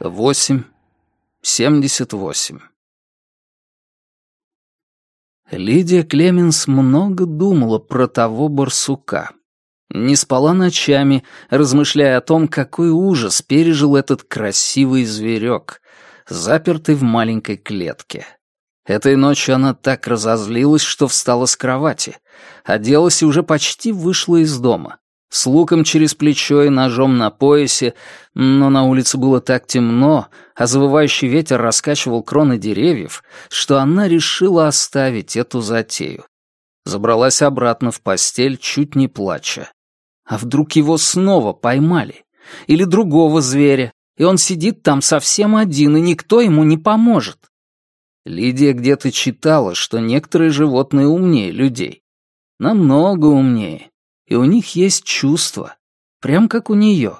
восемь, семьдесят восемь. Лидия Клеменс много думала про того барсука. Не спала ночами, размышляя о том, какой ужас пережил этот красивый зверек, запертый в маленькой клетке. Этой ночью она так разозлилась, что встала с кровати, оделась и уже почти вышла из дома. С луком через плечо и ножом на поясе, но на улице было так темно, а завывающий ветер раскачивал кроны деревьев, что она решила оставить эту затею. Забралась обратно в постель, чуть не плача. А вдруг его снова поймали? Или другого зверя, и он сидит там совсем один, и никто ему не поможет? Лидия где-то читала, что некоторые животные умнее людей. Намного умнее. И у них есть чувства. Прям как у нее.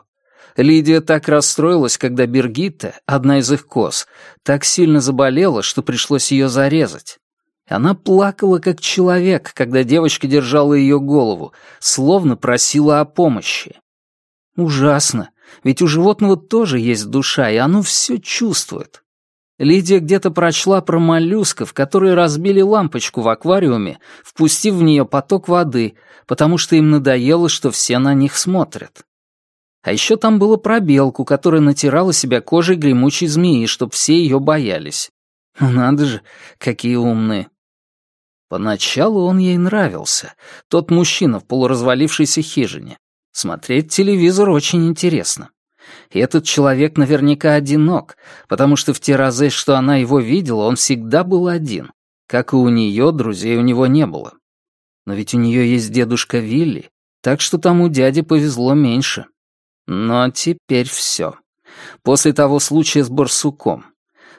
Лидия так расстроилась, когда Бергитта, одна из их коз, так сильно заболела, что пришлось ее зарезать. Она плакала как человек, когда девочка держала ее голову, словно просила о помощи. Ужасно, ведь у животного тоже есть душа, и оно все чувствует. Лидия где-то прочла про моллюсков, которые разбили лампочку в аквариуме, впустив в нее поток воды, потому что им надоело, что все на них смотрят. А еще там было про белку, которая натирала себя кожей гремучей змеи, чтоб все ее боялись. Ну надо же, какие умные. Поначалу он ей нравился, тот мужчина в полуразвалившейся хижине. Смотреть телевизор очень интересно. Этот человек наверняка одинок, потому что в те разы, что она его видела, он всегда был один. Как и у нее, друзей у него не было. Но ведь у нее есть дедушка Вилли, так что тому дяде повезло меньше. Но теперь все. После того случая с барсуком.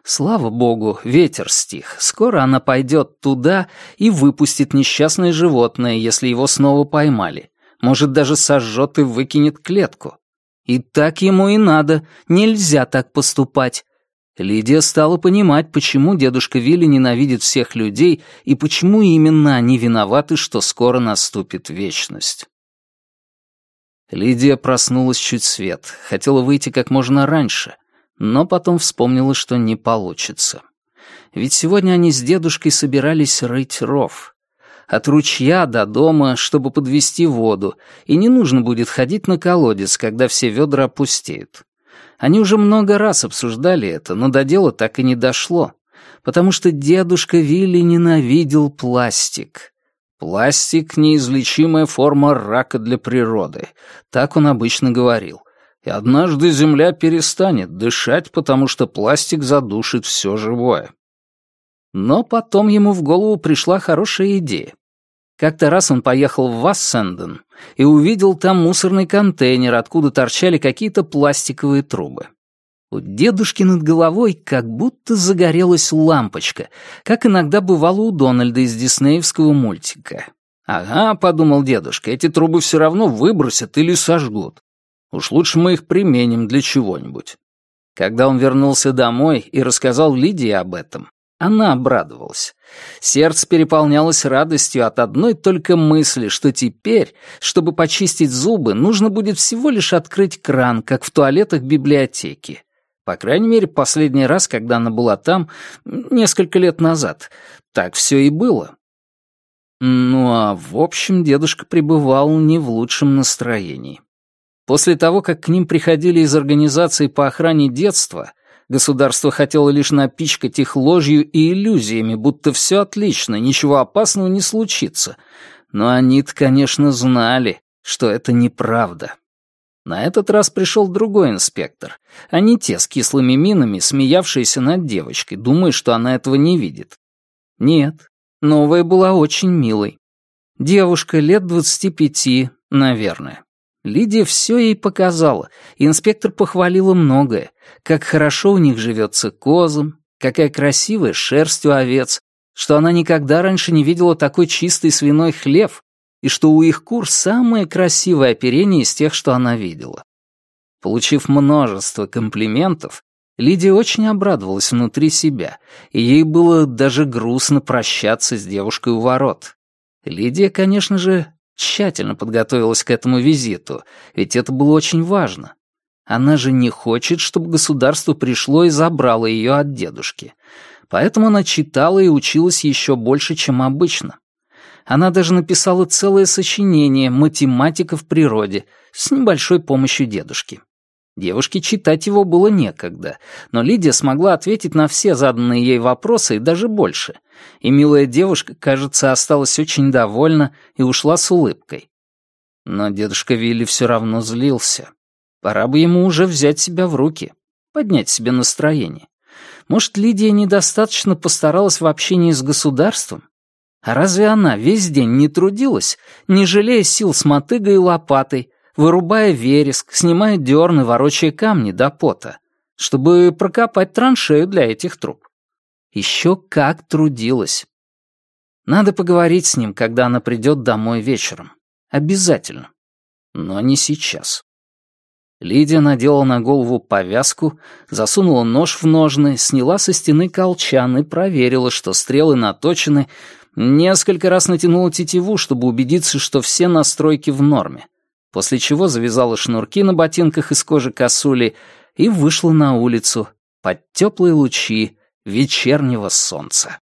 Слава богу, ветер стих. Скоро она пойдет туда и выпустит несчастное животное, если его снова поймали. Может, даже сожжет и выкинет клетку. И так ему и надо, нельзя так поступать. Лидия стала понимать, почему дедушка Вилли ненавидит всех людей и почему именно они виноваты, что скоро наступит вечность. Лидия проснулась чуть свет, хотела выйти как можно раньше, но потом вспомнила, что не получится. Ведь сегодня они с дедушкой собирались рыть ров от ручья до дома, чтобы подвести воду, и не нужно будет ходить на колодец, когда все ведра опустеют. Они уже много раз обсуждали это, но до дела так и не дошло, потому что дедушка Вилли ненавидел пластик. Пластик — неизлечимая форма рака для природы, так он обычно говорил. И однажды Земля перестанет дышать, потому что пластик задушит все живое. Но потом ему в голову пришла хорошая идея. Как-то раз он поехал в Вассенден и увидел там мусорный контейнер, откуда торчали какие-то пластиковые трубы. У дедушки над головой как будто загорелась лампочка, как иногда бывало у Дональда из диснеевского мультика. «Ага», — подумал дедушка, — «эти трубы все равно выбросят или сожгут. Уж лучше мы их применим для чего-нибудь». Когда он вернулся домой и рассказал Лидии об этом, она обрадовалась. Сердце переполнялось радостью от одной только мысли, что теперь, чтобы почистить зубы, нужно будет всего лишь открыть кран, как в туалетах библиотеки. По крайней мере, последний раз, когда она была там, несколько лет назад, так все и было. Ну а в общем, дедушка пребывал не в лучшем настроении. После того, как к ним приходили из организации по охране детства, Государство хотело лишь напичкать их ложью и иллюзиями, будто все отлично, ничего опасного не случится. Но они-то, конечно, знали, что это неправда. На этот раз пришел другой инспектор, а не те с кислыми минами, смеявшиеся над девочкой, думая, что она этого не видит. Нет, новая была очень милой. Девушка лет двадцати пяти, наверное. Лидия все ей показала, и инспектор похвалила многое, как хорошо у них живется козам, какая красивая шерсть у овец, что она никогда раньше не видела такой чистый свиной хлев, и что у их кур самое красивое оперение из тех, что она видела. Получив множество комплиментов, Лидия очень обрадовалась внутри себя, и ей было даже грустно прощаться с девушкой у ворот. Лидия, конечно же, тщательно подготовилась к этому визиту, ведь это было очень важно. Она же не хочет, чтобы государство пришло и забрало ее от дедушки. Поэтому она читала и училась еще больше, чем обычно. Она даже написала целое сочинение «Математика в природе» с небольшой помощью дедушки. Девушке читать его было некогда, но Лидия смогла ответить на все заданные ей вопросы и даже больше. И милая девушка, кажется, осталась очень довольна и ушла с улыбкой. Но дедушка Вилли все равно злился. Пора бы ему уже взять себя в руки, поднять себе настроение. Может, Лидия недостаточно постаралась в общении с государством? А разве она весь день не трудилась, не жалея сил с мотыгой и лопатой, вырубая вереск, снимая дерны, ворочая камни до пота, чтобы прокопать траншею для этих труб? Еще как трудилась. Надо поговорить с ним, когда она придет домой вечером. Обязательно. Но не сейчас. Лидия надела на голову повязку, засунула нож в ножны, сняла со стены колчан и проверила, что стрелы наточены, несколько раз натянула тетиву, чтобы убедиться, что все настройки в норме, после чего завязала шнурки на ботинках из кожи косули и вышла на улицу под теплые лучи вечернего солнца.